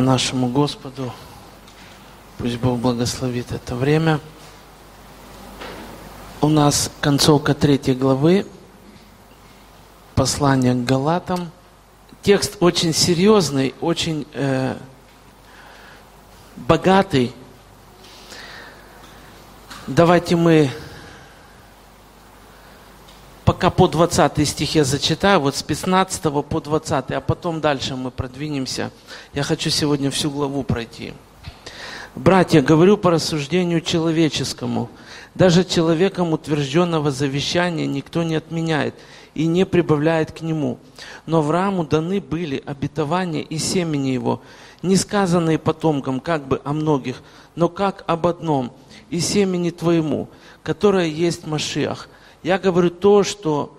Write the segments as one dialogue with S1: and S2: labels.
S1: Слава нашему Господу. Пусть Бог благословит это время. У нас концовка третьей главы, послание к Галатам. Текст очень серьезный, очень э, богатый. Давайте мы пока по 20 стих я зачитаю, вот с 15 по 20, а потом дальше мы продвинемся. Я хочу сегодня всю главу пройти. Братья, говорю по рассуждению человеческому. Даже человеком утвержденного завещания никто не отменяет и не прибавляет к нему. Но Аврааму даны были обетования и семени его, не сказанные потомкам как бы о многих, но как об одном, и семени твоему, которое есть Машиах – я говорю то, что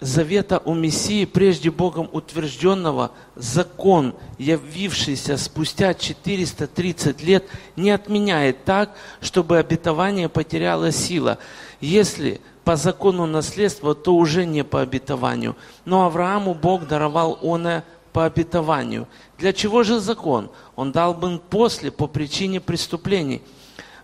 S1: завета у Мессии, прежде Богом утвержденного, закон, явившийся спустя 430 лет, не отменяет так, чтобы обетование потеряло сила. Если по закону наследства, то уже не по обетованию. Но Аврааму Бог даровал оное по обетованию. Для чего же закон? Он дал бы после, по причине преступлений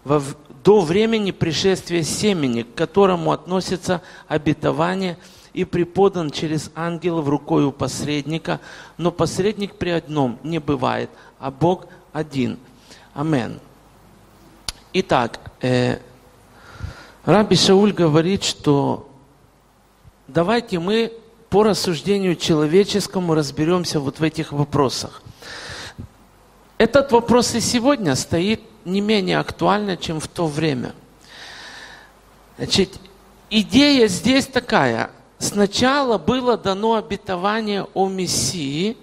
S1: до времени пришествия семени, к которому относится обетование и преподан через ангелов рукою посредника, но посредник при одном не бывает, а Бог один. Амен. Итак, э, Раби Шауль говорит, что давайте мы по рассуждению человеческому разберемся вот в этих вопросах. Этот вопрос и сегодня стоит не менее актуально, чем в то время. Значит, идея здесь такая. Сначала было дано обетование о Мессии,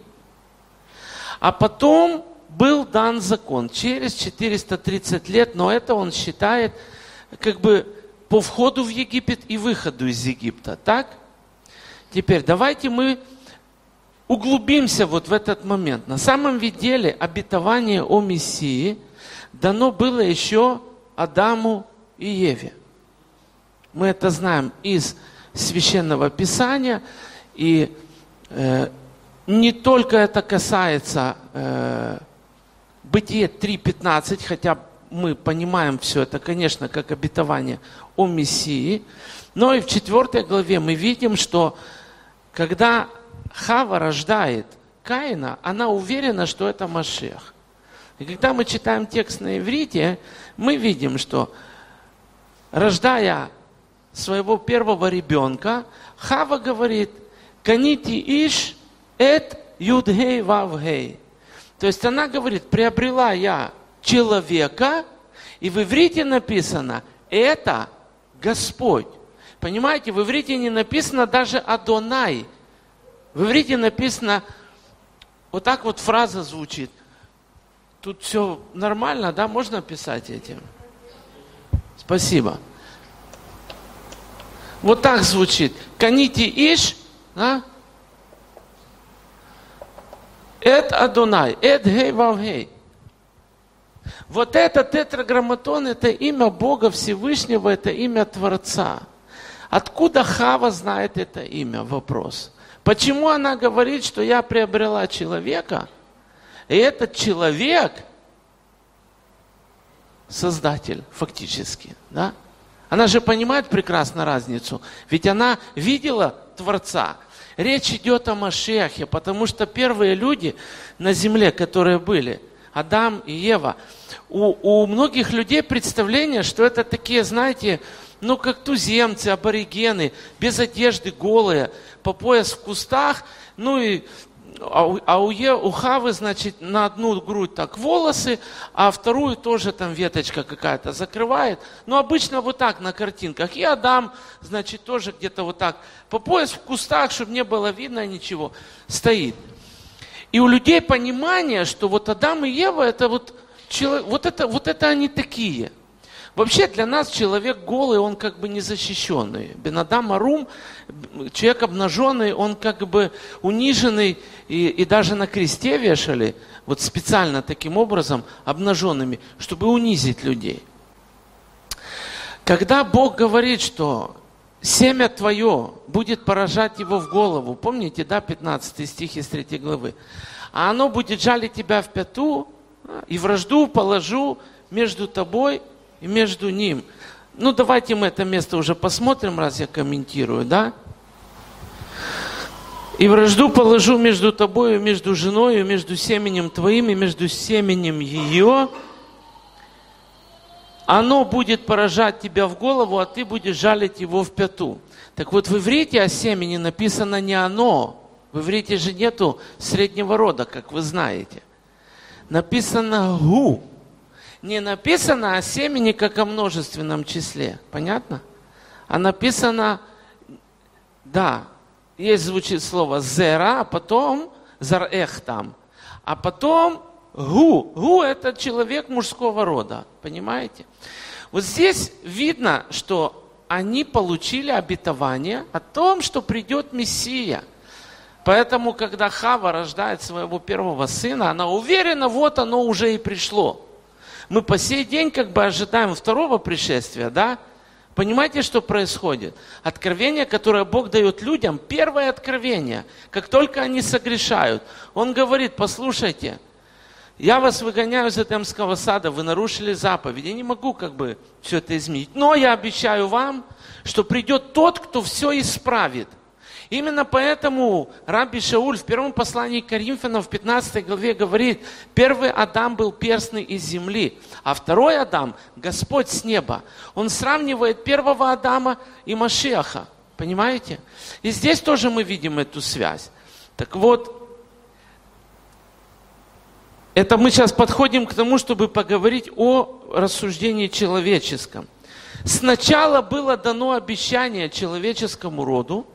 S1: а потом был дан закон через 430 лет, но это он считает как бы по входу в Египет и выходу из Египта. Так? Теперь давайте мы углубимся вот в этот момент. На самом деле обетование о Мессии – дано было еще Адаму и Еве. Мы это знаем из священного писания, и э, не только это касается э, Бытие 3.15, хотя мы понимаем все это, конечно, как обетование о Мессии, но и в 4 главе мы видим, что когда Хава рождает Каина, она уверена, что это Машех. И когда мы читаем текст на иврите, мы видим, что рождая своего первого ребенка, Хава говорит, канити иш эт юдгей вавгей. То есть она говорит, приобрела я человека, и в иврите написано, это Господь. Понимаете, в иврите не написано даже Адонай. В иврите написано, вот так вот фраза звучит, Тут все нормально, да? Можно писать этим? Спасибо. Вот так звучит. Каните иш, да? Эд Адонай, Эд Гей Вавгей. Вот это тетраграмматон, это имя Бога Всевышнего, это имя Творца. Откуда Хава знает это имя? Вопрос. Почему она говорит, что я приобрела человека – и этот человек создатель фактически, да? Она же понимает прекрасно разницу, ведь она видела Творца. Речь идет о Машехе, потому что первые люди на земле, которые были, Адам и Ева, у, у многих людей представление, что это такие, знаете, ну как туземцы, аборигены, без одежды, голые, по пояс в кустах, ну и а у, а у, е, у Хавы, значит, на одну грудь так волосы, а вторую тоже там веточка какая-то закрывает. Но обычно вот так на картинках. И Адам, значит, тоже где-то вот так по пояс в кустах, чтобы не было видно ничего, стоит. И у людей понимание, что вот Адам и Ева, это вот, вот это, вот это они такие – Вообще для нас человек голый, он как бы незащищенный. Бенадам Арум, человек обнаженный, он как бы униженный, и, и даже на кресте вешали, вот специально таким образом, обнаженными, чтобы унизить людей. Когда Бог говорит, что семя твое будет поражать его в голову, помните, да, 15 стих из 3 главы, а оно будет жалить тебя в пяту, и вражду положу между тобой и между ним. Ну, давайте мы это место уже посмотрим, раз я комментирую, да? И вражду положу между тобой и между женой, и между семенем твоим, и между семенем ее. Оно будет поражать тебя в голову, а ты будешь жалить его в пяту. Так вот, в иврите о семени написано не оно. В иврите же нету среднего рода, как вы знаете. Написано гу. Не написано о семени, как о множественном числе. Понятно? А написано, да, есть звучит слово зера, а потом зарех там. А потом гу. Гу это человек мужского рода. Понимаете? Вот здесь видно, что они получили обетование о том, что придет Мессия. Поэтому, когда Хава рождает своего первого сына, она уверена, вот оно уже и пришло. Мы по сей день как бы ожидаем второго пришествия, да? Понимаете, что происходит? Откровение, которое Бог дает людям, первое откровение, как только они согрешают, Он говорит, послушайте, я вас выгоняю из Эдемского сада, вы нарушили заповедь. Я не могу как бы все это изменить. Но я обещаю вам, что придет тот, кто все исправит. Именно поэтому Раби Шауль в первом послании Коринфянам в 15 главе говорит, первый Адам был перстный из земли, а второй Адам – Господь с неба. Он сравнивает первого Адама и Машеха. Понимаете? И здесь тоже мы видим эту связь. Так вот, это мы сейчас подходим к тому, чтобы поговорить о рассуждении человеческом. Сначала было дано обещание человеческому роду,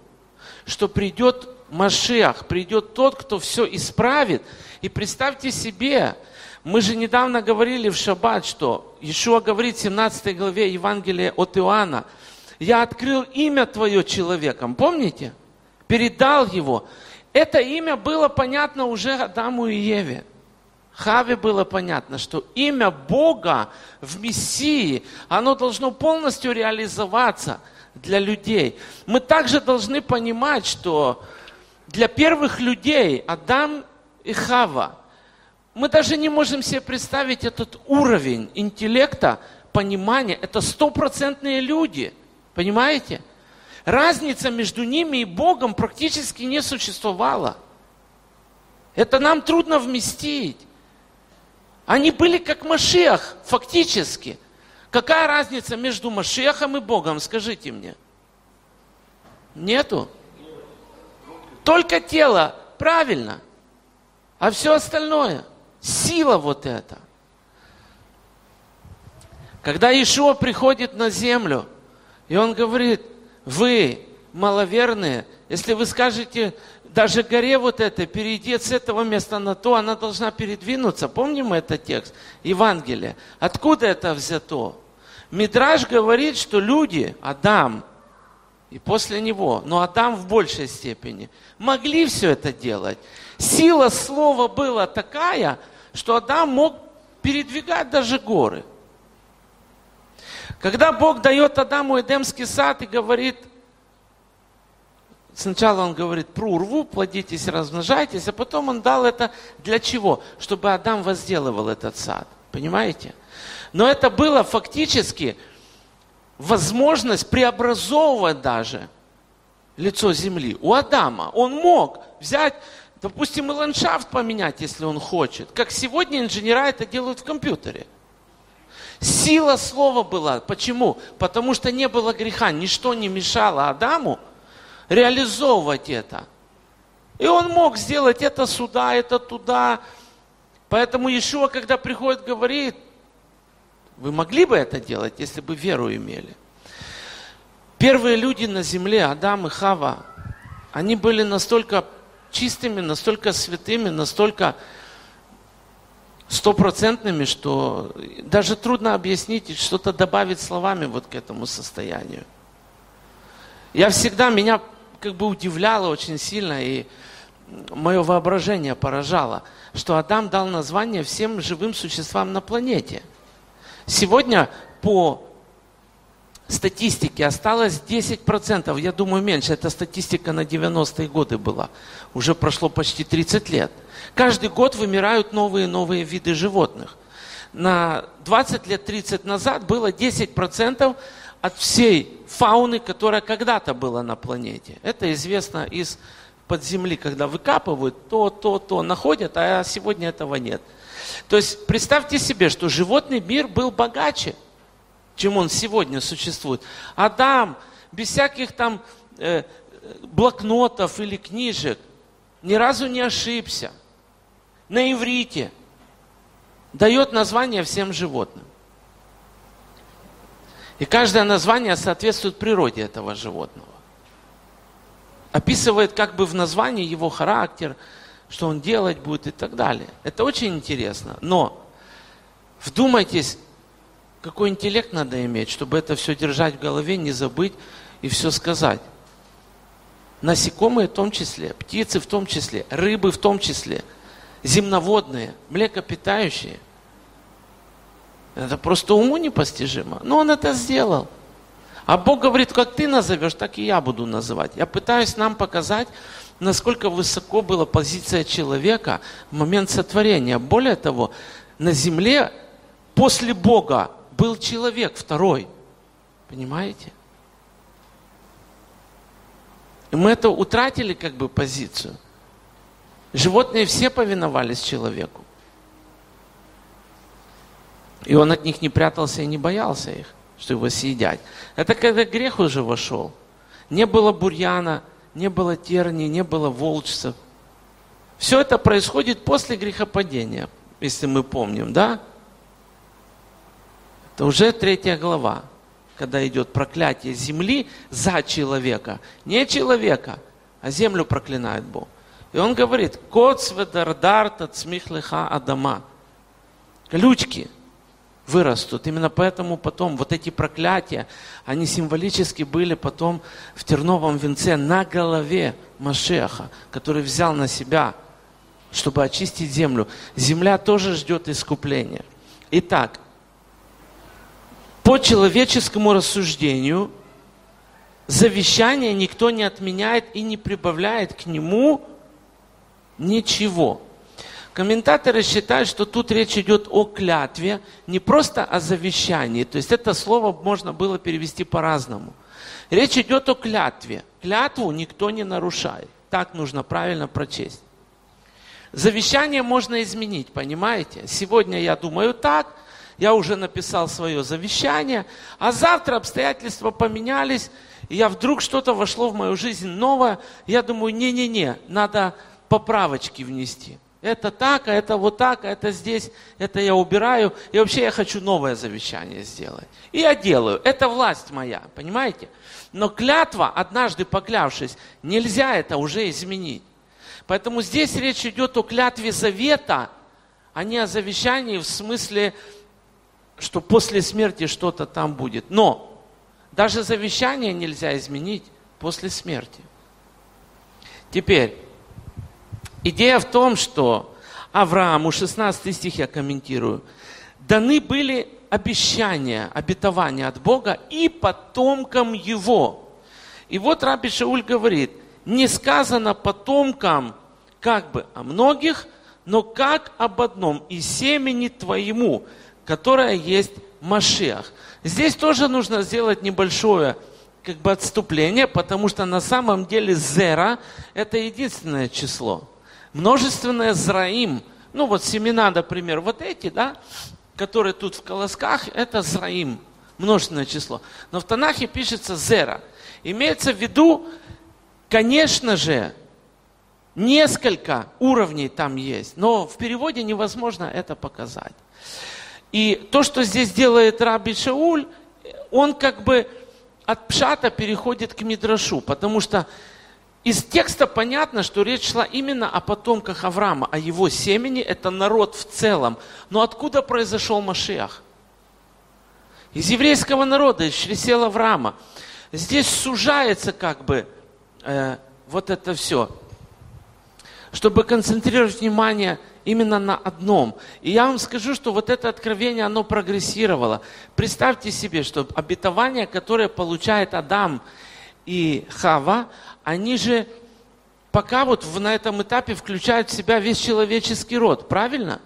S1: что придет Машех, придет тот, кто все исправит. И представьте себе, мы же недавно говорили в Шаббат, что Ишуа говорит в 17 главе Евангелия от Иоанна, «Я открыл имя Твое человеком». Помните? Передал его. Это имя было понятно уже Адаму и Еве. Хаве было понятно, что имя Бога в Мессии, оно должно полностью реализоваться для людей. Мы также должны понимать, что для первых людей, Адам и Хава, мы даже не можем себе представить этот уровень интеллекта, понимания. Это стопроцентные люди. Понимаете? Разница между ними и Богом практически не существовала. Это нам трудно вместить. Они были как Машех, фактически. Какая разница между Машехом и Богом, скажите мне? Нету. Только тело, правильно. А все остальное, сила вот эта. Когда Ишуа приходит на землю, и он говорит, вы маловерные, если вы скажете даже горе вот этой, перейди с этого места на то, она должна передвинуться. Помним этот текст? Евангелие. Откуда это взято? Мидраж говорит, что люди, Адам, и после него, но Адам в большей степени, могли все это делать. Сила слова была такая, что Адам мог передвигать даже горы. Когда Бог дает Адаму Эдемский сад и говорит – Сначала он говорит про урву, плодитесь, размножайтесь, а потом он дал это для чего? Чтобы Адам возделывал этот сад. Понимаете? Но это было фактически возможность преобразовывать даже лицо земли. У Адама он мог взять, допустим, и ландшафт поменять, если он хочет. Как сегодня инженера это делают в компьютере. Сила слова была. Почему? Потому что не было греха. Ничто не мешало Адаму реализовывать это. И он мог сделать это сюда, это туда. Поэтому Иешуа, когда приходит, говорит, вы могли бы это делать, если бы веру имели. Первые люди на земле, Адам и Хава, они были настолько чистыми, настолько святыми, настолько стопроцентными, что даже трудно объяснить, что-то добавить словами вот к этому состоянию. Я всегда, меня как бы удивляло очень сильно, и мое воображение поражало, что Адам дал название всем живым существам на планете. Сегодня по статистики осталось 10%, я думаю, меньше. Это статистика на 90-е годы была. Уже прошло почти 30 лет. Каждый год вымирают новые и новые виды животных. На 20 лет, 30 назад было 10% от всей фауны, которая когда-то была на планете. Это известно из под земли, когда выкапывают, то, то, то находят, а сегодня этого нет. То есть представьте себе, что животный мир был богаче, чем он сегодня существует. Адам без всяких там э, блокнотов или книжек ни разу не ошибся. На иврите дает название всем животным. И каждое название соответствует природе этого животного. Описывает как бы в названии его характер, что он делать будет и так далее. Это очень интересно. Но вдумайтесь, какой интеллект надо иметь, чтобы это все держать в голове, не забыть и все сказать. Насекомые в том числе, птицы в том числе, рыбы в том числе, земноводные, млекопитающие. Это просто уму непостижимо. Но он это сделал. А Бог говорит, как ты назовешь, так и я буду называть. Я пытаюсь нам показать, насколько высоко была позиция человека в момент сотворения. Более того, на земле после Бога был человек второй. Понимаете? И мы это утратили как бы позицию. Животные все повиновались человеку. И он от них не прятался и не боялся их, что его съедят. Это когда грех уже вошел. Не было бурьяна, не было терни, не было волчцев. Все это происходит после грехопадения, если мы помним, да? Это уже третья глава, когда идет проклятие земли за человека. Не человека, а землю проклинает Бог. И он говорит, кот сведардарта цмихлеха адама. Ключки вырастут. Именно поэтому потом вот эти проклятия, они символически были потом в терновом венце на голове Машеха, который взял на себя, чтобы очистить землю. Земля тоже ждет искупления. Итак, по человеческому рассуждению, завещание никто не отменяет и не прибавляет к нему ничего. Комментаторы считают, что тут речь идет о клятве, не просто о завещании. То есть это слово можно было перевести по-разному. Речь идет о клятве. Клятву никто не нарушает. Так нужно правильно прочесть. Завещание можно изменить, понимаете? Сегодня я думаю так, я уже написал свое завещание, а завтра обстоятельства поменялись, и я вдруг что-то вошло в мою жизнь новое, я думаю, не-не-не, надо поправочки внести. Это так, а это вот так, а это здесь, это я убираю, и вообще я хочу новое завещание сделать. И я делаю, это власть моя, понимаете? Но клятва, однажды поклявшись, нельзя это уже изменить. Поэтому здесь речь идет о клятве завета, а не о завещании в смысле что после смерти что-то там будет. Но даже завещание нельзя изменить после смерти. Теперь, идея в том, что Аврааму, 16 стих я комментирую, даны были обещания, обетования от Бога и потомкам его. И вот Раби Шауль говорит, не сказано потомкам как бы о многих, но как об одном, и семени твоему, которая есть Машех. Здесь тоже нужно сделать небольшое как бы отступление, потому что на самом деле зера – это единственное число. Множественное зраим, ну вот семена, например, вот эти, да, которые тут в колосках, это зраим, множественное число. Но в Танахе пишется зера. Имеется в виду, конечно же, несколько уровней там есть, но в переводе невозможно это показать. И то, что здесь делает Раби Шауль, он как бы от пшата переходит к мидрашу, потому что из текста понятно, что речь шла именно о потомках Авраама, о его семени, это народ в целом. Но откуда произошел Машиах? Из еврейского народа, из чресел Авраама. Здесь сужается как бы э, вот это все, чтобы концентрировать внимание именно на одном. И я вам скажу, что вот это откровение, оно прогрессировало. Представьте себе, что обетование, которое получает Адам и Хава, они же пока вот на этом этапе включают в себя весь человеческий род, правильно?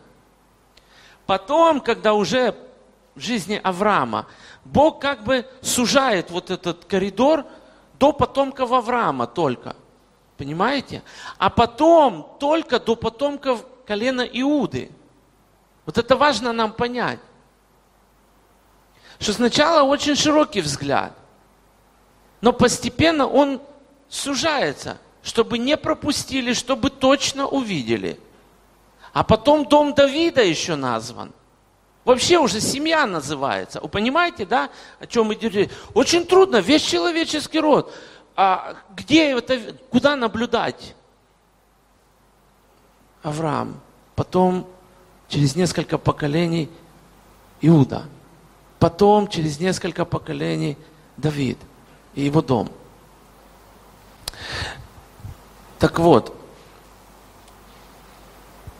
S1: Потом, когда уже в жизни Авраама, Бог как бы сужает вот этот коридор до потомков Авраама только. Понимаете? А потом только до потомков колена Иуды. Вот это важно нам понять. Что сначала очень широкий взгляд, но постепенно он сужается, чтобы не пропустили, чтобы точно увидели. А потом дом Давида еще назван. Вообще уже семья называется. Вы понимаете, да, о чем идет Очень трудно, весь человеческий род. А где это, куда наблюдать? Авраам. Потом через несколько поколений Иуда. Потом через несколько поколений Давид и его дом. Так вот,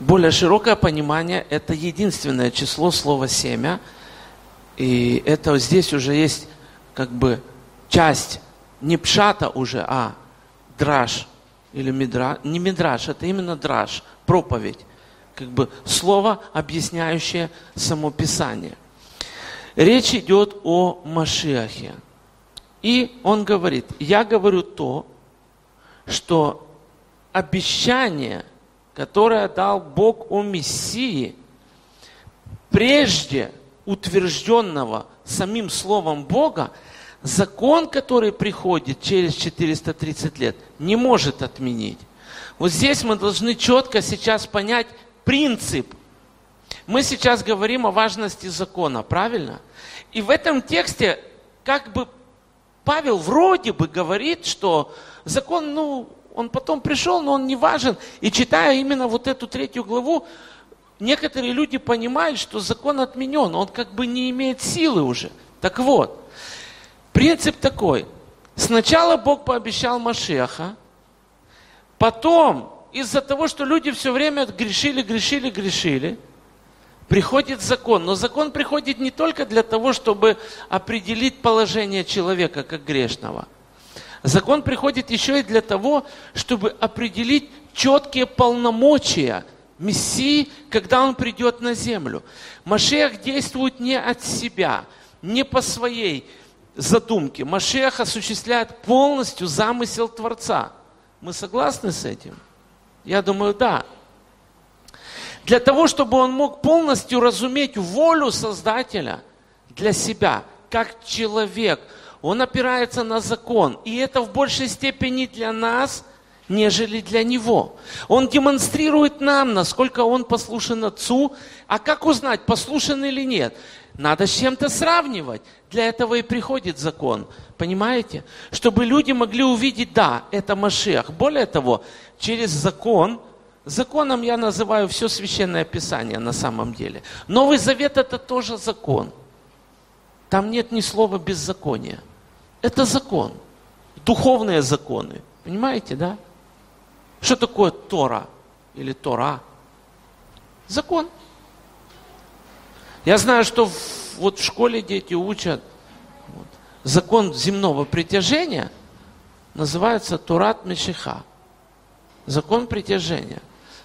S1: более широкое понимание – это единственное число слова «семя». И это здесь уже есть как бы часть не пшата уже, а драж или мидраж. Не мидраж, это именно драж, проповедь. Как бы слово, объясняющее само Писание. Речь идет о Машиахе. И он говорит, я говорю то, что обещание – которое дал Бог о Мессии, прежде утвержденного самим Словом Бога, закон, который приходит через 430 лет, не может отменить. Вот здесь мы должны четко сейчас понять принцип. Мы сейчас говорим о важности закона, правильно? И в этом тексте как бы Павел вроде бы говорит, что закон, ну, он потом пришел, но он не важен. И читая именно вот эту третью главу, некоторые люди понимают, что закон отменен, он как бы не имеет силы уже. Так вот, принцип такой. Сначала Бог пообещал Машеха, потом из-за того, что люди все время грешили, грешили, грешили, приходит закон. Но закон приходит не только для того, чтобы определить положение человека как грешного – Закон приходит еще и для того, чтобы определить четкие полномочия Мессии, когда он придет на землю. Машех действует не от себя, не по своей задумке. Машех осуществляет полностью замысел Творца. Мы согласны с этим? Я думаю, да. Для того, чтобы он мог полностью разуметь волю Создателя для себя, как человек – он опирается на закон. И это в большей степени для нас, нежели для него. Он демонстрирует нам, насколько он послушен Отцу. А как узнать, послушен или нет? Надо с чем-то сравнивать. Для этого и приходит закон. Понимаете? Чтобы люди могли увидеть, да, это Машех. Более того, через закон, законом я называю все священное писание на самом деле. Новый Завет это тоже закон. Там нет ни слова беззакония. Это закон. Духовные законы. Понимаете, да? Что такое Тора или Тора? Закон. Я знаю, что в, вот в школе дети учат вот, закон земного притяжения называется Турат Мешиха. Закон притяжения.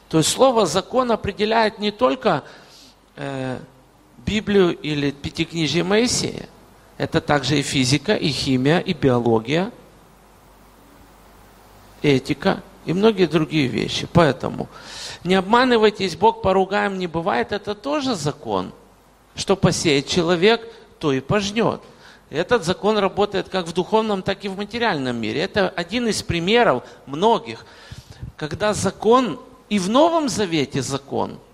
S1: То есть слово закон определяет не только э, Библию или Пятикнижие Моисея. Это также и физика, и химия, и биология, этика и многие другие вещи. Поэтому не обманывайтесь, Бог поругаем не бывает, это тоже закон. Что посеет человек, то и пожнет. Этот закон работает как в духовном, так и в материальном мире. Это один из примеров многих, когда закон, и в Новом Завете закон –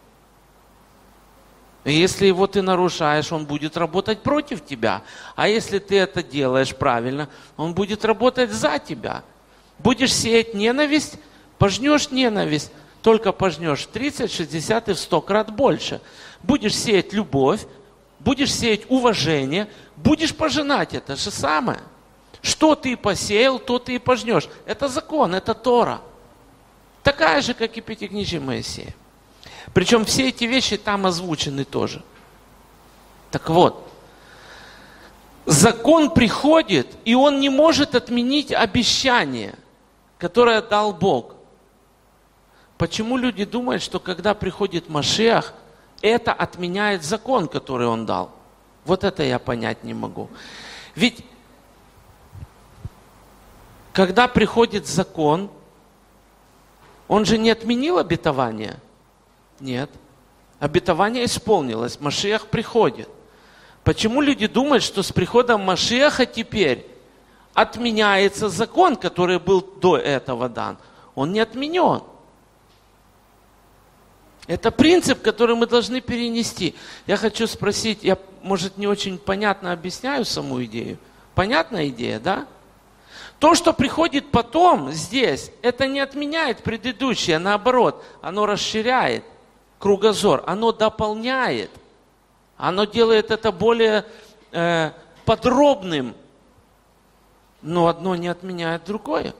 S1: если его ты нарушаешь, он будет работать против тебя. А если ты это делаешь правильно, он будет работать за тебя. Будешь сеять ненависть, пожнешь ненависть, только пожнешь 30, 60 и в 100 крат больше. Будешь сеять любовь, будешь сеять уважение, будешь пожинать это же самое. Что ты посеял, то ты и пожнешь. Это закон, это Тора. Такая же, как и Пятикнижие Моисея. Причем все эти вещи там озвучены тоже. Так вот, закон приходит, и он не может отменить обещание, которое дал Бог. Почему люди думают, что когда приходит Машех, это отменяет закон, который он дал? Вот это я понять не могу. Ведь когда приходит закон, он же не отменил обетование. Нет. Обетование исполнилось, Машиах приходит. Почему люди думают, что с приходом Машеха теперь отменяется закон, который был до этого дан? Он не отменен. Это принцип, который мы должны перенести. Я хочу спросить, я, может, не очень понятно объясняю саму идею. Понятная идея, да? То, что приходит потом здесь, это не отменяет предыдущее, наоборот, оно расширяет кругозор, оно дополняет – оно делает это более э, подробным, но одно не отменяет другое.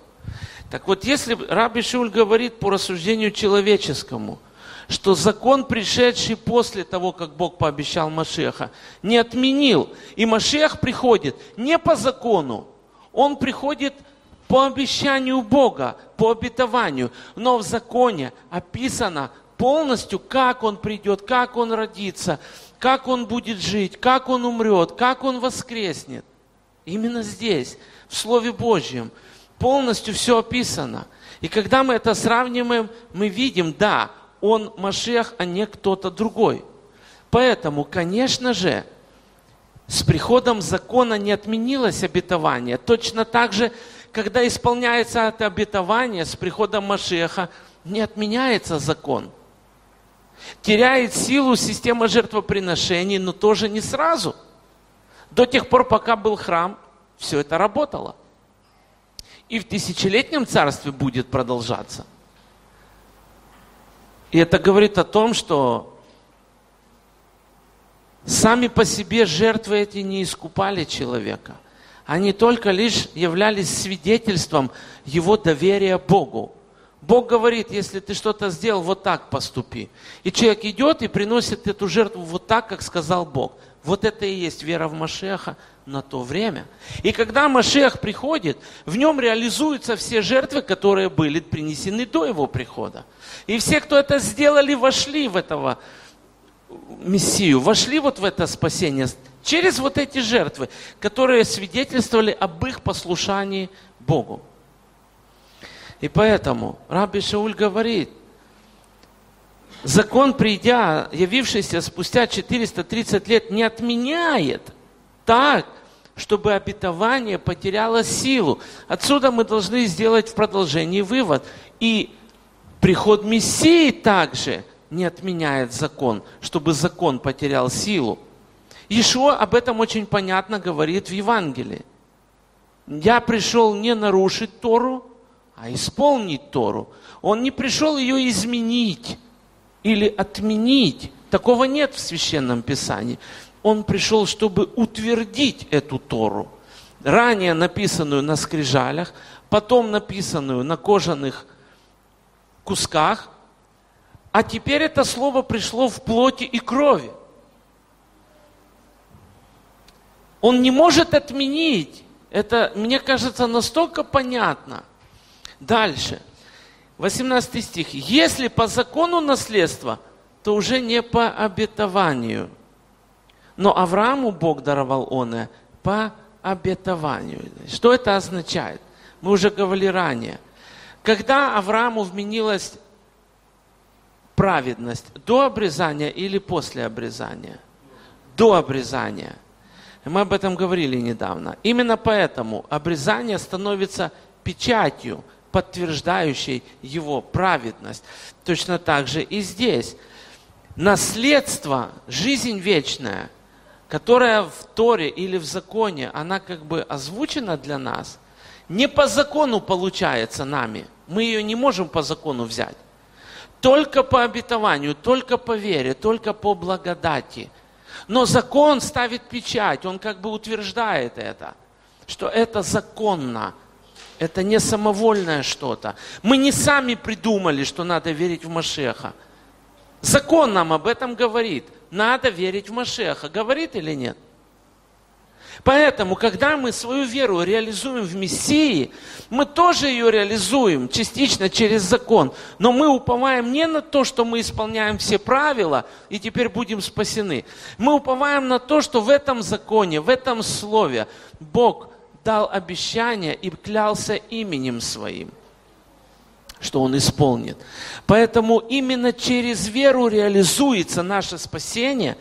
S1: Так вот, если Раби Шуль говорит по рассуждению человеческому, что закон, пришедший после того, как Бог пообещал Машеха, не отменил, и Машех приходит не по закону, он приходит по обещанию Бога, по обетованию, но в законе описано полностью, как он придет, как он родится, как он будет жить, как он умрет, как он воскреснет. Именно здесь, в Слове Божьем, полностью все описано. И когда мы это сравниваем, мы видим, да, он Машех, а не кто-то другой. Поэтому, конечно же, с приходом закона не отменилось обетование. Точно так же, когда исполняется это обетование, с приходом Машеха не отменяется закон – Теряет силу система жертвоприношений, но тоже не сразу. До тех пор, пока был храм, все это работало. И в тысячелетнем царстве будет продолжаться. И это говорит о том, что сами по себе жертвы эти не искупали человека. Они только лишь являлись свидетельством его доверия Богу. Бог говорит, если ты что-то сделал, вот так поступи. И человек идет и приносит эту жертву вот так, как сказал Бог. Вот это и есть вера в Машеха на то время. И когда Машех приходит, в нем реализуются все жертвы, которые были принесены до его прихода. И все, кто это сделали, вошли в этого Мессию, вошли вот в это спасение через вот эти жертвы, которые свидетельствовали об их послушании Богу. И поэтому Раби Шауль говорит, закон, придя, явившийся спустя 430 лет, не отменяет так, чтобы обетование потеряло силу. Отсюда мы должны сделать в продолжении вывод. И приход Мессии также не отменяет закон, чтобы закон потерял силу. Ишуа об этом очень понятно говорит в Евангелии. Я пришел не нарушить Тору, а исполнить Тору. Он не пришел ее изменить или отменить. Такого нет в Священном Писании. Он пришел, чтобы утвердить эту Тору. Ранее написанную на скрижалях, потом написанную на кожаных кусках, а теперь это слово пришло в плоти и крови. Он не может отменить. Это, мне кажется, настолько понятно. Дальше. 18 стих. Если по закону наследство, то уже не по обетованию. Но Аврааму Бог даровал он по обетованию. Что это означает? Мы уже говорили ранее. Когда Аврааму вменилась праведность, до обрезания или после обрезания? До обрезания. Мы об этом говорили недавно. Именно поэтому обрезание становится печатью, подтверждающей его праведность. Точно так же и здесь. Наследство, жизнь вечная, которая в Торе или в законе, она как бы озвучена для нас, не по закону получается нами. Мы ее не можем по закону взять. Только по обетованию, только по вере, только по благодати. Но закон ставит печать, он как бы утверждает это, что это законно, это не самовольное что-то. Мы не сами придумали, что надо верить в Машеха. Закон нам об этом говорит. Надо верить в Машеха. Говорит или нет? Поэтому, когда мы свою веру реализуем в Мессии, мы тоже ее реализуем частично через закон. Но мы уповаем не на то, что мы исполняем все правила и теперь будем спасены. Мы уповаем на то, что в этом законе, в этом слове Бог дал обещание и клялся именем своим что Он исполнит. Поэтому именно через веру реализуется наше спасение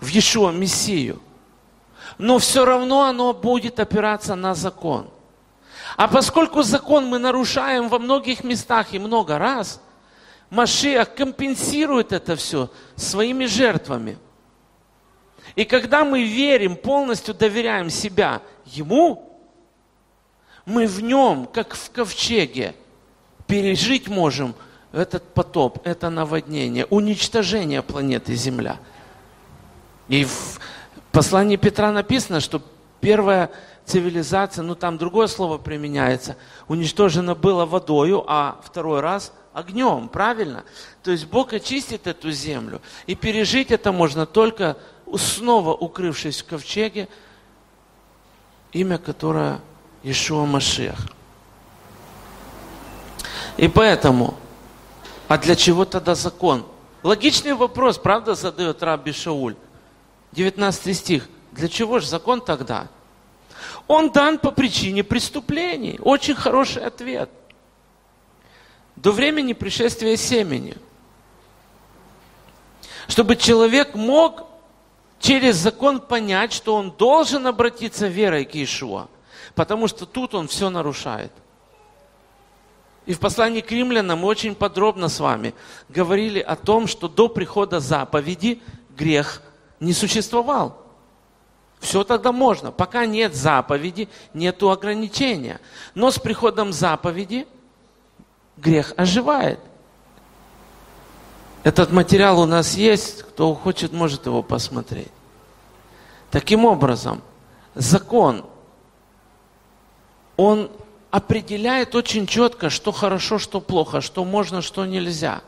S1: в Иешуа Мессию. Но все равно оно будет опираться на закон. А поскольку закон мы нарушаем во многих местах и много раз, Машиах компенсирует это все своими жертвами. И когда мы верим, полностью доверяем себя Ему, мы в Нем, как в ковчеге, пережить можем этот потоп, это наводнение, уничтожение планеты Земля. И в послании Петра написано, что первая цивилизация, ну там другое слово применяется, уничтожена была водою, а второй раз огнем, правильно? То есть Бог очистит эту землю. И пережить это можно только снова укрывшись в ковчеге, имя которое Ишуа Машех. И поэтому, а для чего тогда закон? Логичный вопрос, правда, задает Рабби Шауль. 19 стих. Для чего же закон тогда? Он дан по причине преступлений. Очень хороший ответ. До времени пришествия семени. Чтобы человек мог через закон понять, что он должен обратиться верой к Иешуа. Потому что тут он все нарушает. И в послании к римлянам мы очень подробно с вами говорили о том, что до прихода заповеди грех не существовал. Все тогда можно. Пока нет заповеди, нет ограничения. Но с приходом заповеди грех оживает. Этот материал у нас есть, кто хочет, может его посмотреть. Таким образом, закон, он определяет очень четко, что хорошо, что плохо, что можно, что нельзя.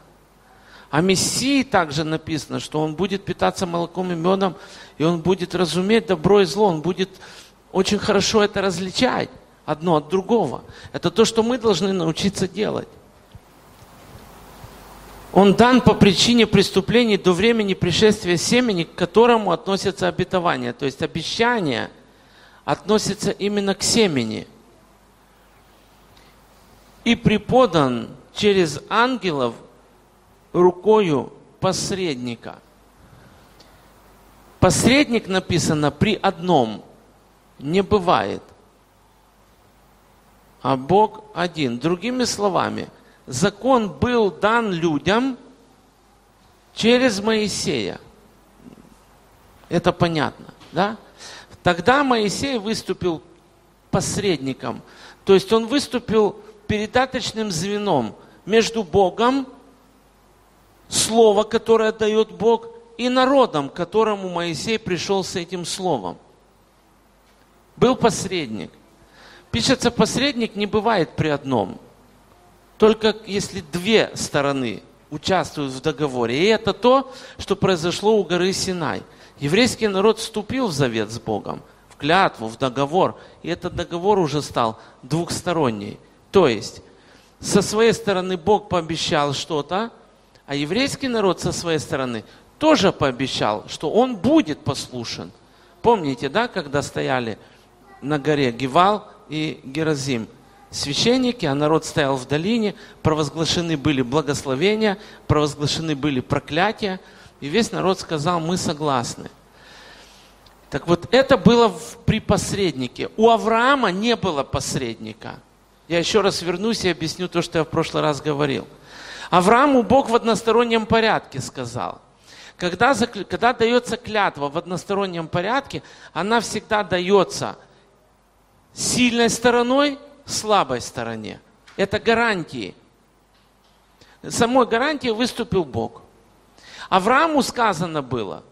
S1: О Мессии также написано, что он будет питаться молоком и медом, и он будет разуметь добро и зло, он будет очень хорошо это различать одно от другого. Это то, что мы должны научиться делать. Он дан по причине преступлений до времени пришествия семени, к которому относятся обетования. То есть обещание относится именно к семени – и преподан через ангелов рукою посредника. Посредник написано при одном, не бывает. А Бог один. Другими словами, закон был дан людям через Моисея. Это понятно, да? Тогда Моисей выступил посредником. То есть он выступил передаточным звеном между Богом, Слово, которое дает Бог, и народом, которому Моисей пришел с этим словом. Был посредник. Пишется, посредник не бывает при одном. Только если две стороны участвуют в договоре. И это то, что произошло у горы Синай. Еврейский народ вступил в завет с Богом, в клятву, в договор. И этот договор уже стал двухсторонний – то есть, со своей стороны Бог пообещал что-то, а еврейский народ со своей стороны тоже пообещал, что он будет послушен. Помните, да, когда стояли на горе Гевал и Геразим? Священники, а народ стоял в долине, провозглашены были благословения, провозглашены были проклятия, и весь народ сказал, мы согласны. Так вот, это было при посреднике. У Авраама не было посредника – я еще раз вернусь и объясню то, что я в прошлый раз говорил. Аврааму Бог в одностороннем порядке сказал. Когда, когда дается клятва в одностороннем порядке, она всегда дается сильной стороной, слабой стороне. Это гарантии. Самой гарантией выступил Бог. Аврааму сказано было –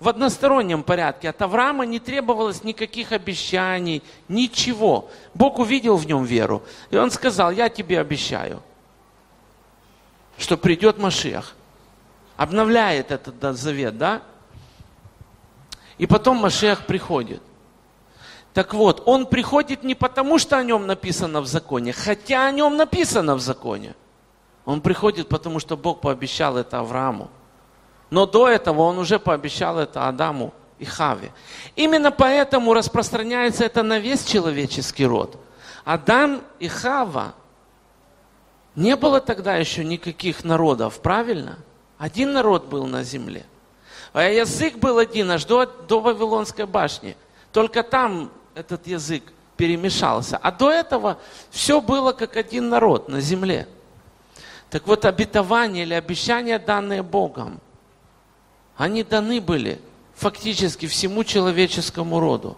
S1: в одностороннем порядке. От Авраама не требовалось никаких обещаний, ничего. Бог увидел в нем веру. И он сказал, я тебе обещаю, что придет Машиах. обновляет этот завет, да? И потом Машех приходит. Так вот, он приходит не потому, что о нем написано в законе, хотя о нем написано в законе. Он приходит, потому что Бог пообещал это Аврааму. Но до этого он уже пообещал это Адаму и Хаве. Именно поэтому распространяется это на весь человеческий род. Адам и Хава не было тогда еще никаких народов, правильно? Один народ был на земле. А язык был один аж до, до Вавилонской башни. Только там этот язык перемешался. А до этого все было как один народ на земле. Так вот, обетования или обещания, данные Богом, они даны были фактически всему человеческому роду.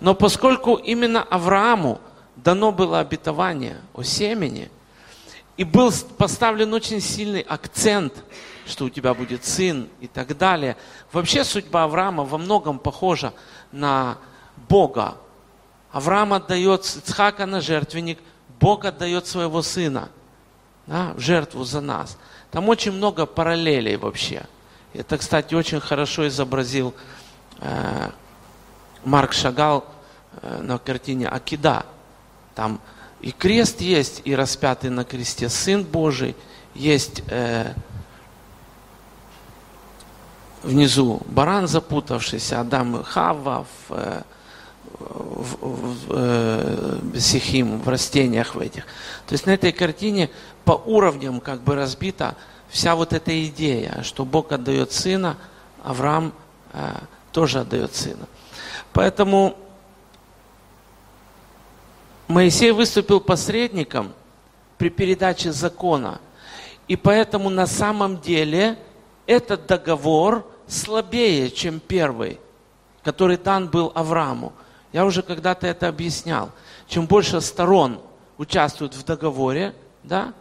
S1: Но поскольку именно Аврааму дано было обетование о семени, и был поставлен очень сильный акцент, что у тебя будет сын и так далее. Вообще судьба Авраама во многом похожа на Бога. Авраам отдает Ицхака на жертвенник, Бог отдает своего сына да, в жертву за нас. Там очень много параллелей вообще. Это, кстати, очень хорошо изобразил э, Марк Шагал э, на картине Акида. Там и крест есть, и распятый на кресте Сын Божий, есть э, внизу баран запутавшийся, Адам и Хава в, э, в, в, э, Сихим, в растениях в этих. То есть на этой картине по уровням как бы разбита вся вот эта идея, что Бог отдает сына, Авраам э, тоже отдает сына. Поэтому Моисей выступил посредником при передаче закона. И поэтому на самом деле этот договор слабее, чем первый, который дан был Аврааму. Я уже когда-то это объяснял. Чем больше сторон участвуют в договоре, да,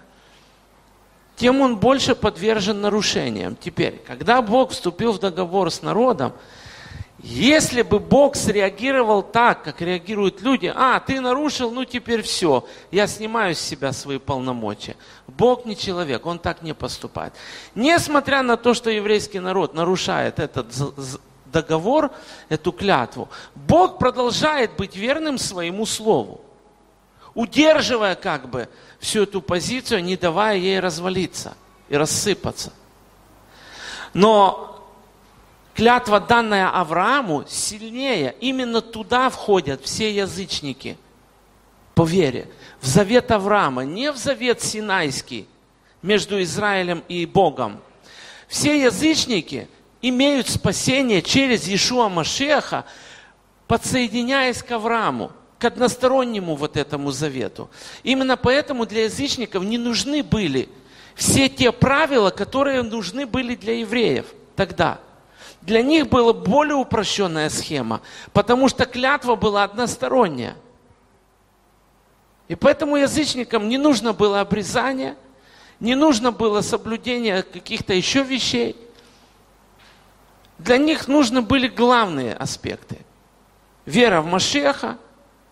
S1: тем он больше подвержен нарушениям. Теперь, когда Бог вступил в договор с народом, если бы Бог среагировал так, как реагируют люди, а, ты нарушил, ну теперь все, я снимаю с себя свои полномочия. Бог не человек, он так не поступает. Несмотря на то, что еврейский народ нарушает этот договор, эту клятву, Бог продолжает быть верным своему слову, удерживая как бы всю эту позицию, не давая ей развалиться и рассыпаться. Но клятва, данная Аврааму, сильнее. Именно туда входят все язычники по вере. В завет Авраама, не в завет Синайский между Израилем и Богом. Все язычники имеют спасение через Иешуа Машеха, подсоединяясь к Аврааму, одностороннему вот этому завету. Именно поэтому для язычников не нужны были все те правила, которые нужны были для евреев тогда – для них была более упрощенная схема, потому что клятва была односторонняя. И поэтому язычникам не нужно было обрезание, не нужно было соблюдение каких-то еще вещей. Для них нужны были главные аспекты. Вера в Машеха,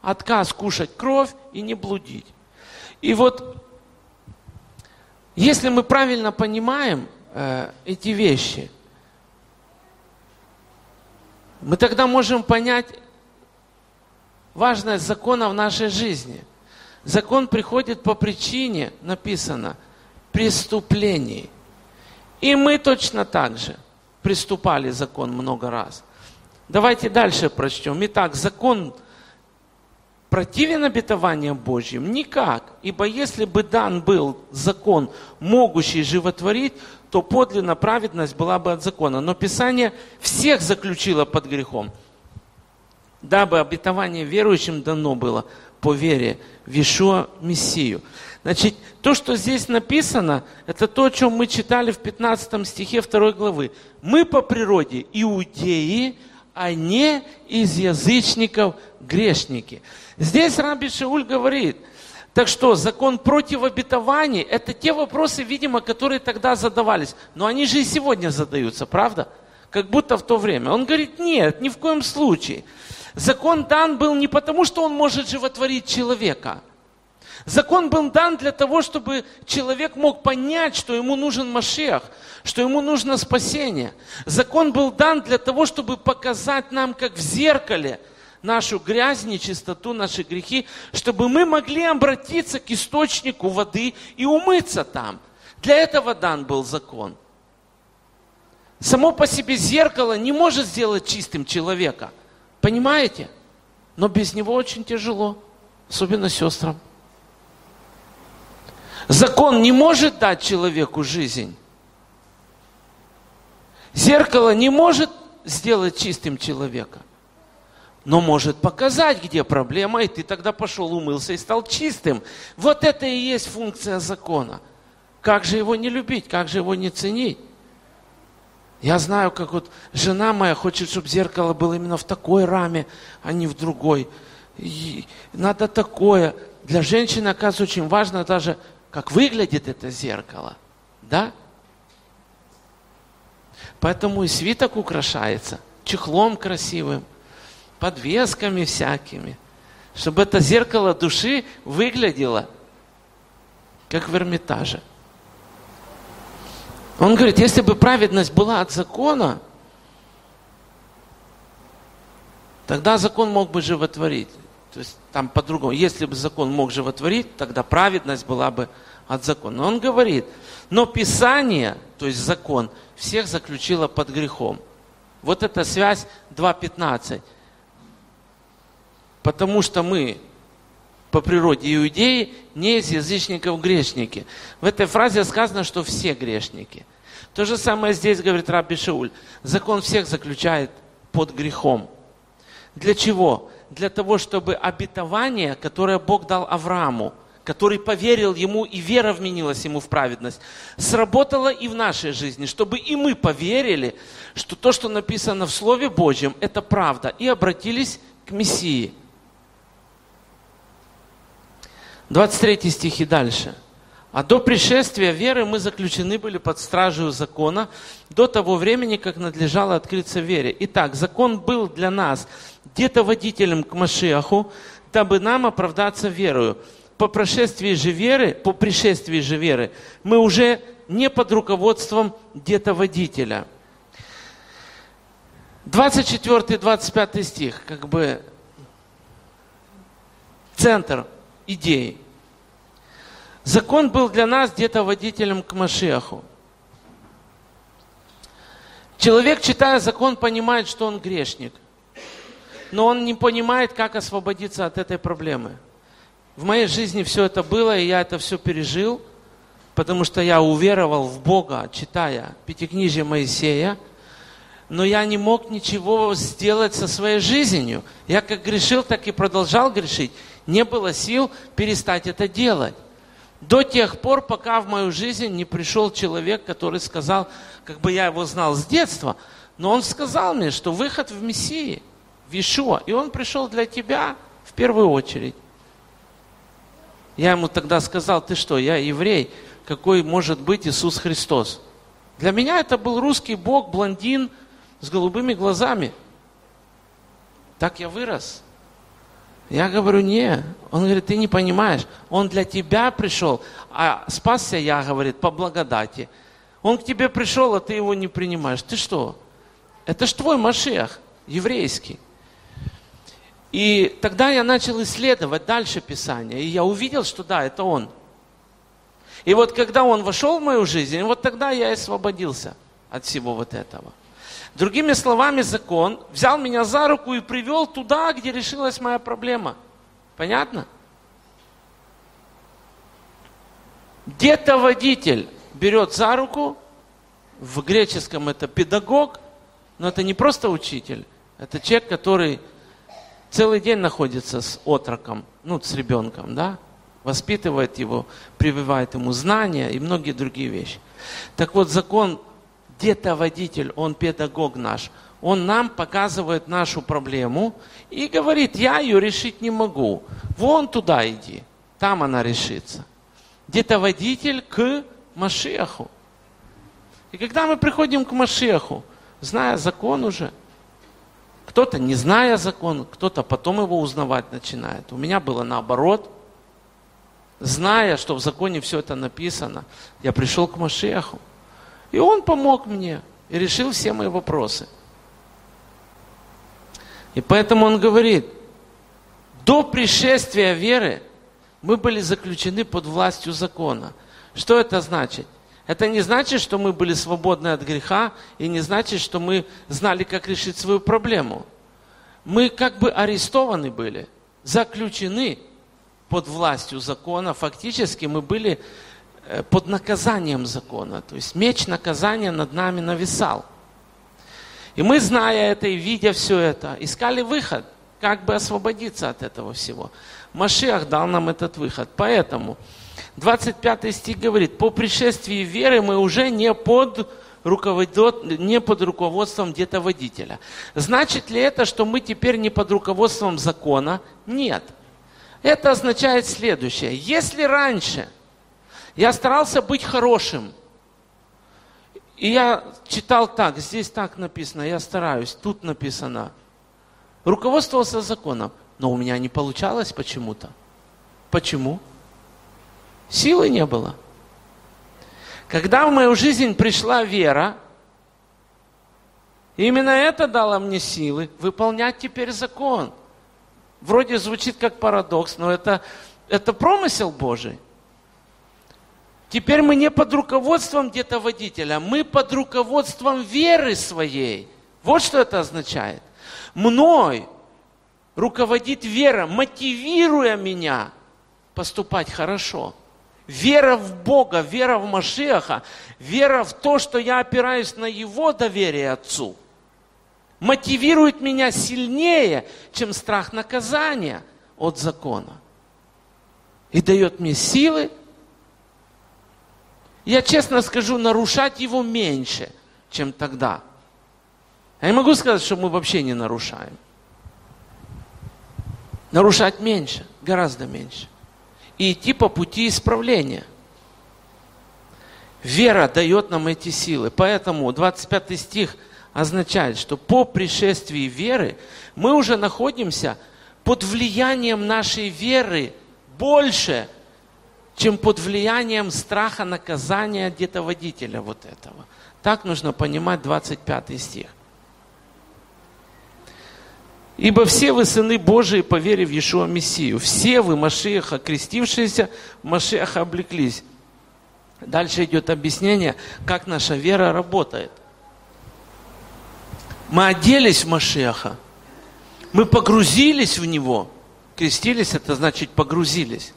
S1: отказ кушать кровь и не блудить. И вот, если мы правильно понимаем э, эти вещи – мы тогда можем понять важность закона в нашей жизни. Закон приходит по причине, написано, преступлений. И мы точно так же приступали закон много раз. Давайте дальше прочтем. Итак, закон противен обетованиям Божьим? Никак. Ибо если бы дан был закон, могущий животворить, то подлинно праведность была бы от закона. Но Писание всех заключило под грехом, дабы обетование верующим дано было по вере в Ишуа Мессию. Значит, то, что здесь написано, это то, о чем мы читали в 15 стихе 2 главы. Мы по природе иудеи, а не из язычников грешники. Здесь Раби Шауль говорит – так что закон против обетований – это те вопросы, видимо, которые тогда задавались. Но они же и сегодня задаются, правда? Как будто в то время. Он говорит, нет, ни в коем случае. Закон дан был не потому, что он может животворить человека, Закон был дан для того, чтобы человек мог понять, что ему нужен Машех, что ему нужно спасение. Закон был дан для того, чтобы показать нам, как в зеркале, нашу грязь, нечистоту, наши грехи, чтобы мы могли обратиться к источнику воды и умыться там. Для этого дан был закон. Само по себе зеркало не может сделать чистым человека. Понимаете? Но без него очень тяжело, особенно сестрам. Закон не может дать человеку жизнь. Зеркало не может сделать чистым человека, но может показать, где проблема, и ты тогда пошел, умылся и стал чистым. Вот это и есть функция закона. Как же его не любить, как же его не ценить? Я знаю, как вот жена моя хочет, чтобы зеркало было именно в такой раме, а не в другой. И надо такое. Для женщины, оказывается, очень важно даже как выглядит это зеркало. Да? Поэтому и свиток украшается чехлом красивым, подвесками всякими, чтобы это зеркало души выглядело как в Эрмитаже. Он говорит, если бы праведность была от закона, тогда закон мог бы животворить. То есть там по-другому. Если бы закон мог животворить, тогда праведность была бы от закона. Но он говорит, но Писание, то есть закон, всех заключило под грехом. Вот эта связь 2.15. Потому что мы по природе иудеи, не из язычников грешники. В этой фразе сказано, что все грешники. То же самое здесь говорит Рабби Шауль. Закон всех заключает под грехом. Для чего? Для того, чтобы обетование, которое Бог дал Аврааму, который поверил ему, и вера вменилась ему в праведность, сработало и в нашей жизни, чтобы и мы поверили, что то, что написано в Слове Божьем, это правда, и обратились к Мессии. 23 стих и дальше. А до пришествия веры мы заключены были под стражей закона до того времени, как надлежало открыться вере. Итак, закон был для нас где-то водителем к Машиаху, дабы нам оправдаться верою. По прошествии же веры, по пришествии же веры, мы уже не под руководством где-то водителя. 24-25 стих, как бы центр идеи. Закон был для нас где-то водителем к Машеху. Человек, читая закон, понимает, что он грешник но он не понимает, как освободиться от этой проблемы. В моей жизни все это было, и я это все пережил, потому что я уверовал в Бога, читая Пятикнижие Моисея, но я не мог ничего сделать со своей жизнью. Я как грешил, так и продолжал грешить. Не было сил перестать это делать. До тех пор, пока в мою жизнь не пришел человек, который сказал, как бы я его знал с детства, но он сказал мне, что выход в Мессии – в Ишуа. И он пришел для тебя в первую очередь. Я ему тогда сказал, ты что, я еврей, какой может быть Иисус Христос? Для меня это был русский бог, блондин с голубыми глазами. Так я вырос. Я говорю, не. Он говорит, ты не понимаешь. Он для тебя пришел, а спасся я, говорит, по благодати. Он к тебе пришел, а ты его не принимаешь. Ты что? Это ж твой Машех, еврейский. И тогда я начал исследовать дальше Писание, и я увидел, что да, это он. И вот когда он вошел в мою жизнь, вот тогда я освободился от всего вот этого. Другими словами, закон взял меня за руку и привел туда, где решилась моя проблема. Понятно? Где-то водитель берет за руку, в греческом это педагог, но это не просто учитель, это человек, который целый день находится с отроком, ну, с ребенком, да, воспитывает его, прививает ему знания и многие другие вещи. Так вот, закон где-то водитель, он педагог наш, он нам показывает нашу проблему и говорит, я ее решить не могу. Вон туда иди, там она решится. Где-то водитель к Машеху. И когда мы приходим к Машеху, зная закон уже – кто-то, не зная закон, кто-то потом его узнавать начинает. У меня было наоборот. зная, что в законе все это написано, я пришел к Машеху. И он помог мне и решил все мои вопросы. И поэтому он говорит, до пришествия веры мы были заключены под властью закона. Что это значит? Это не значит, что мы были свободны от греха, и не значит, что мы знали, как решить свою проблему. Мы как бы арестованы были, заключены под властью закона. Фактически мы были под наказанием закона. То есть меч наказания над нами нависал. И мы, зная это и видя все это, искали выход, как бы освободиться от этого всего. Машиах дал нам этот выход. Поэтому 25 стих говорит, по пришествии веры мы уже не под, не под руководством где-то водителя. Значит ли это, что мы теперь не под руководством закона? Нет. Это означает следующее. Если раньше я старался быть хорошим, и я читал так, здесь так написано, я стараюсь, тут написано, руководствовался законом, но у меня не получалось почему-то. Почему? Силы не было. Когда в мою жизнь пришла вера, именно это дало мне силы выполнять теперь закон. Вроде звучит как парадокс, но это, это промысел Божий. Теперь мы не под руководством где-то водителя, мы под руководством веры своей. Вот что это означает. Мной руководит вера, мотивируя меня поступать хорошо. Вера в Бога, вера в Машеха, вера в то, что я опираюсь на Его доверие Отцу, мотивирует меня сильнее, чем страх наказания от закона. И дает мне силы, я честно скажу, нарушать его меньше, чем тогда. Я не могу сказать, что мы вообще не нарушаем. Нарушать меньше, гораздо меньше и идти по пути исправления. Вера дает нам эти силы. Поэтому 25 стих означает, что по пришествии веры мы уже находимся под влиянием нашей веры больше, чем под влиянием страха наказания где-то водителя вот этого. Так нужно понимать 25 стих. Ибо все вы сыны Божии по вере в Иешуа Мессию. Все вы, Машиаха, крестившиеся, Машиаха облеклись. Дальше идет объяснение, как наша вера работает. Мы оделись в Машиаха. Мы погрузились в Него. Крестились, это значит погрузились.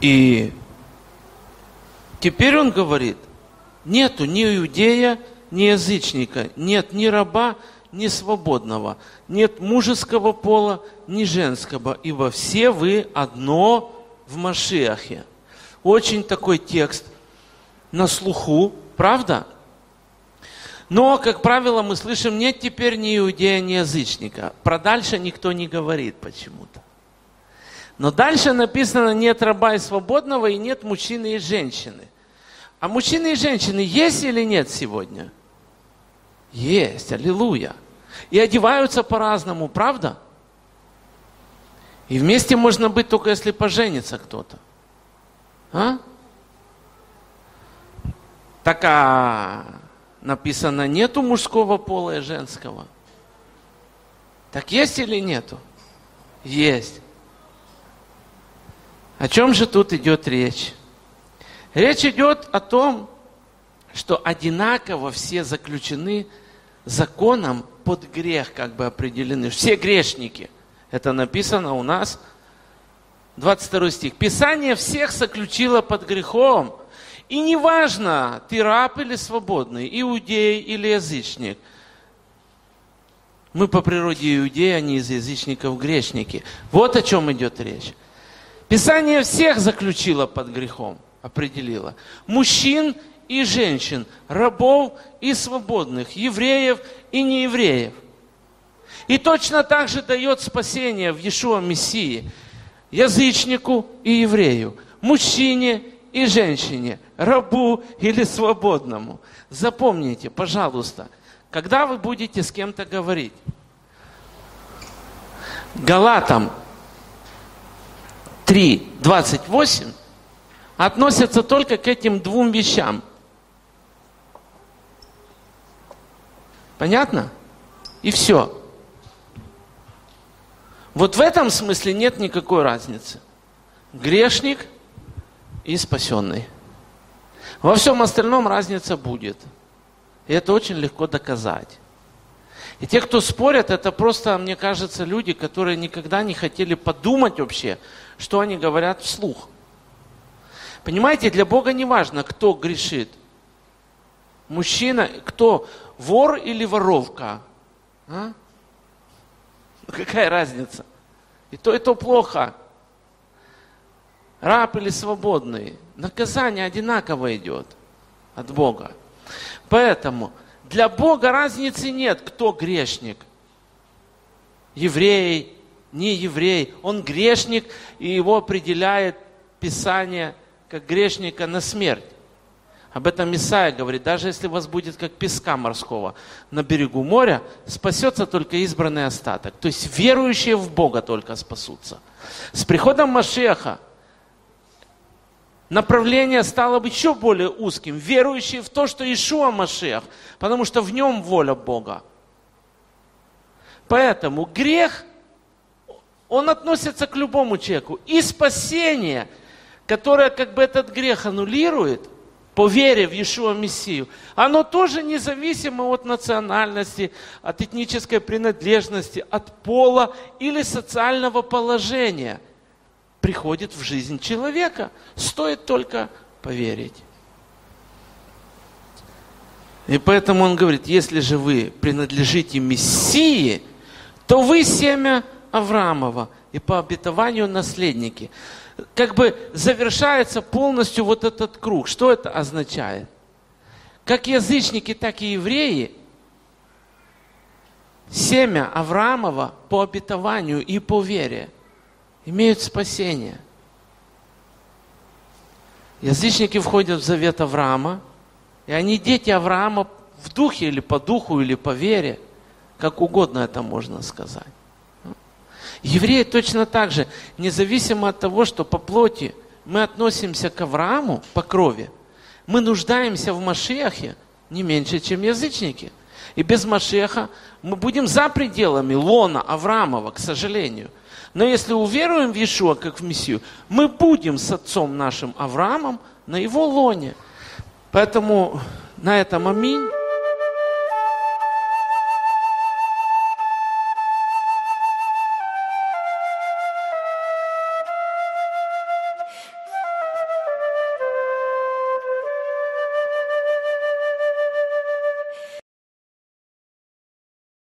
S1: И теперь он говорит, нету ни иудея, ни язычника, нет ни раба, ни свободного, нет мужеского пола, ни женского, ибо все вы одно в Машиахе. Очень такой текст на слуху, правда? Но, как правило, мы слышим, нет теперь ни иудея, ни язычника. Про дальше никто не говорит почему-то. Но дальше написано, нет раба и свободного, и нет мужчины и женщины. А мужчины и женщины есть или нет сегодня? Есть, аллилуйя. И одеваются по-разному, правда? И вместе можно быть только если поженится кто-то. А? Так а написано, нету мужского пола и женского. Так есть или нету? Есть. О чем же тут идет речь? Речь идет о том, что одинаково все заключены законом под грех как бы определены. Все грешники. Это написано у нас. 22 стих. Писание всех заключило под грехом. И неважно, ты раб или свободный, иудей или язычник. Мы по природе иудеи, а не из язычников грешники. Вот о чем идет речь. Писание всех заключило под грехом, определило. Мужчин и женщин, рабов и свободных, евреев и неевреев. И точно так же дает спасение в Иешуа Мессии язычнику и еврею, мужчине и женщине, рабу или свободному. Запомните, пожалуйста, когда вы будете с кем-то говорить, Галатам 3, 28 относится только к этим двум вещам. Понятно? И все. Вот в этом смысле нет никакой разницы. Грешник и спасенный. Во всем остальном разница будет. И это очень легко доказать. И те, кто спорят, это просто, мне кажется, люди, которые никогда не хотели подумать вообще, что они говорят вслух. Понимаете, для Бога не важно, кто грешит. Мужчина, кто вор или воровка. А? Ну, какая разница? И то, и то плохо. Раб или свободный. Наказание одинаково идет от Бога. Поэтому для Бога разницы нет, кто грешник. Еврей, не еврей. Он грешник, и его определяет Писание как грешника на смерть. Об этом Исаия говорит, даже если вас будет как песка морского на берегу моря, спасется только избранный остаток. То есть верующие в Бога только спасутся. С приходом Машеха направление стало бы еще более узким. Верующие в то, что Ишуа Машех, потому что в нем воля Бога. Поэтому грех, он относится к любому человеку. И спасение, которое как бы этот грех аннулирует – по вере в Иешуа Мессию, оно тоже независимо от национальности, от этнической принадлежности, от пола или социального положения приходит в жизнь человека. Стоит только поверить. И поэтому он говорит, если же вы принадлежите Мессии, то вы семя Авраамова и по обетованию наследники как бы завершается полностью вот этот круг. Что это означает? Как язычники, так и евреи, семя Авраамова по обетованию и по вере имеют спасение. Язычники входят в завет Авраама, и они дети Авраама в духе или по духу, или по вере, как угодно это можно сказать. Евреи точно так же, независимо от того, что по плоти мы относимся к Аврааму по крови, мы нуждаемся в Машехе не меньше, чем язычники. И без Машеха мы будем за пределами лона Авраамова, к сожалению. Но если уверуем в Иешуа как в Мессию, мы будем с отцом нашим Авраамом на его лоне. Поэтому на этом аминь.